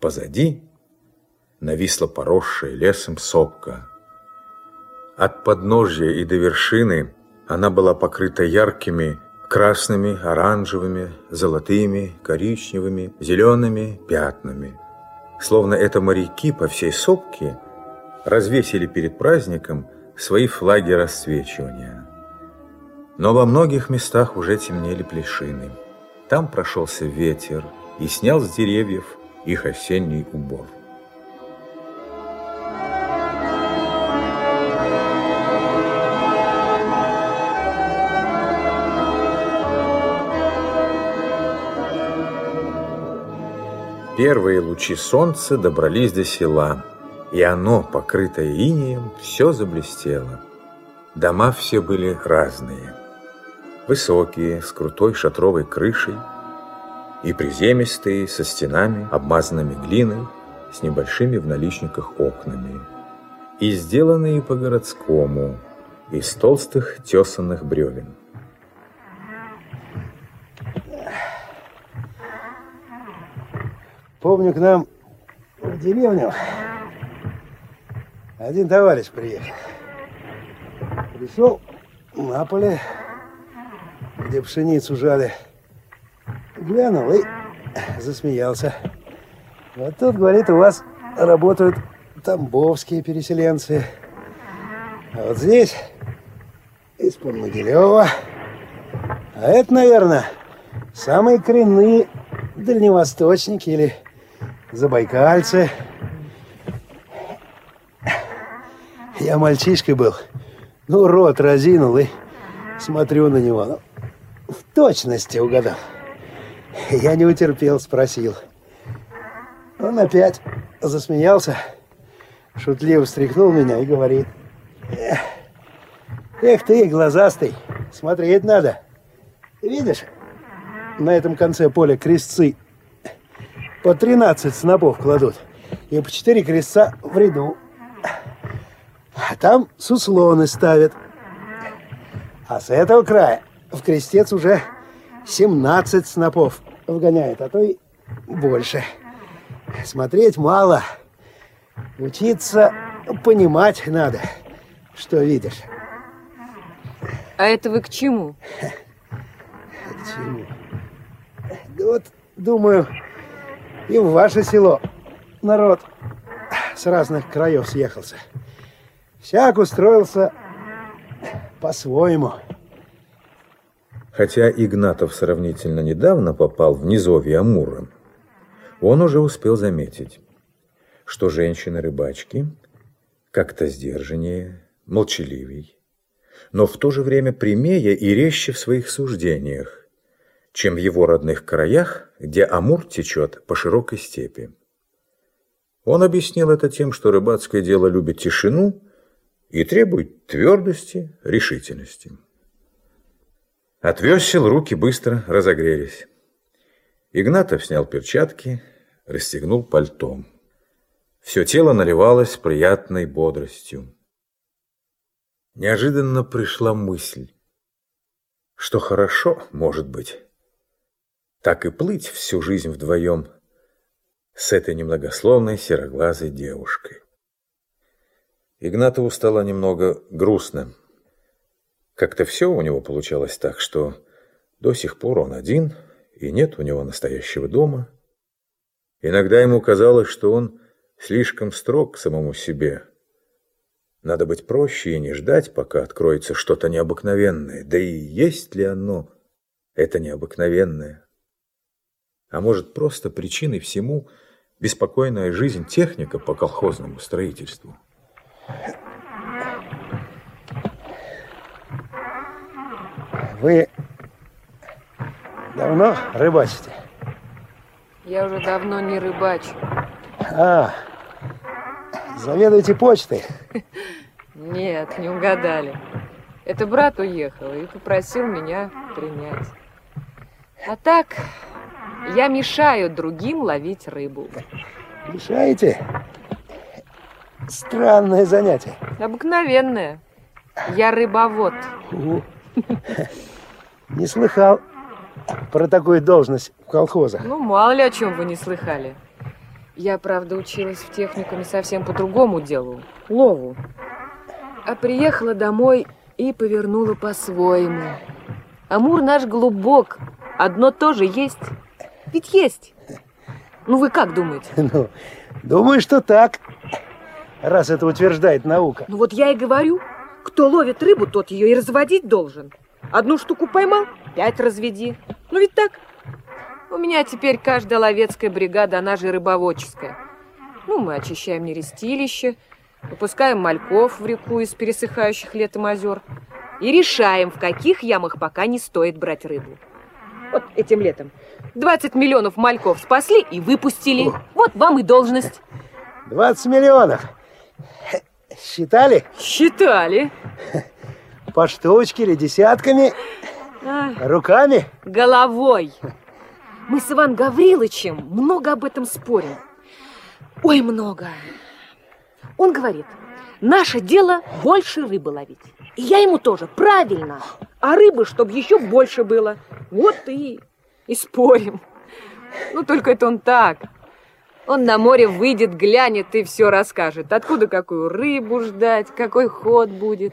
Позади нависла поросшая лесом сопка. От подножья и до вершины она была покрыта яркими красными, оранжевыми, золотыми, коричневыми, зелеными пятнами. Словно это моряки по всей сопке развесили перед праздником свои флаги расцвечивания. Но во многих местах уже темнели плешины. Там прошелся ветер и снял с деревьев их осенний убор. Первые лучи солнца добрались до села, и оно, покрытое инеем, все заблестело. Дома все были разные. Высокие, с крутой шатровой крышей, и приземистые, со стенами, обмазанными глиной, с небольшими в наличниках окнами, и сделанные по-городскому, из толстых тесанных бревен. Помню, к нам в деревню один товарищ приехал. Пришел на поле, где пшеницу жали. Глянул и засмеялся. Вот тут, говорит, у вас работают тамбовские переселенцы. А вот здесь из-под. А это, наверное, самые коренные дальневосточники или забайкальцы. Я мальчишкой был. Ну, рот разинул и смотрю на него. Ну, в точности угадал. Я не утерпел, спросил. Он опять засмеялся, шутливо встряхнул меня и говорит. Эх, ты, глазастый, смотреть надо. Видишь, на этом конце поля крестцы по 13 снопов кладут. И по 4 крестца в ряду. А там суслоны ставят. А с этого края в крестец уже 17 снопов вгоняет, а то и больше. Смотреть мало. Учиться понимать надо, что видишь. А это вы к чему? К чему? Да вот, думаю, и в ваше село народ с разных краев съехался. Всяк устроился по-своему. Хотя Игнатов сравнительно недавно попал в низовье Амура, он уже успел заметить, что женщины-рыбачки как-то сдержаннее, молчаливей, но в то же время прямее и резче в своих суждениях, чем в его родных краях, где Амур течет по широкой степи. Он объяснил это тем, что рыбацкое дело любит тишину и требует твердости, решительности. От весел руки быстро разогрелись. Игнатов снял перчатки, расстегнул пальто. Все тело наливалось приятной бодростью. Неожиданно пришла мысль, что хорошо, может быть, так и плыть всю жизнь вдвоем с этой немногословной сероглазой девушкой. Игнатову стало немного грустно. Как-то все у него получалось так, что до сих пор он один, и нет у него настоящего дома. Иногда ему казалось, что он слишком строг к самому себе. Надо быть проще и не ждать, пока откроется что-то необыкновенное. Да и есть ли оно, это необыкновенное? а может просто причиной всему беспокойная жизнь техника по колхозному строительству. Вы давно рыбачите? Я уже давно не рыбачу. А, заведуете почтой? Нет, не угадали. Это брат уехал и попросил меня принять. А так, я мешаю другим ловить рыбу. Мешаете? Странное занятие. Обыкновенное. Я рыбовод. Не слыхал про такую должность в колхозах. Ну, мало ли о чем вы не слыхали. Я, правда, училась в техникуме совсем по другому делу. Лову. А приехала домой и повернула по-своему. Амур наш глубок. Одно тоже есть. Ведь есть. Ну вы как думаете? Ну, думаю, что так. Раз это утверждает наука. Ну вот я и говорю, кто ловит рыбу, тот ее и разводить должен. Одну штуку поймал, пять разведи. Ну ведь так? У меня теперь каждая ловецкая бригада, она же рыбоводческая. Ну, мы очищаем нерестилище, выпускаем мальков в реку из пересыхающих летом озер и решаем, в каких ямах пока не стоит брать рыбу. Вот этим летом 20 миллионов мальков спасли и выпустили. Вот вам и должность. 20 миллионов. Считали? Считали. По штучке или десятками? Руками? головой. Мы с Иван Гавриловичем много об этом спорим. Ой, много. Он говорит, наше дело больше рыбы ловить. И я ему тоже, правильно. А рыбы, чтобы еще больше было. Вот и, и спорим. Ну, только это он так. Он на море выйдет, глянет и все расскажет. Откуда какую рыбу ждать, какой ход будет.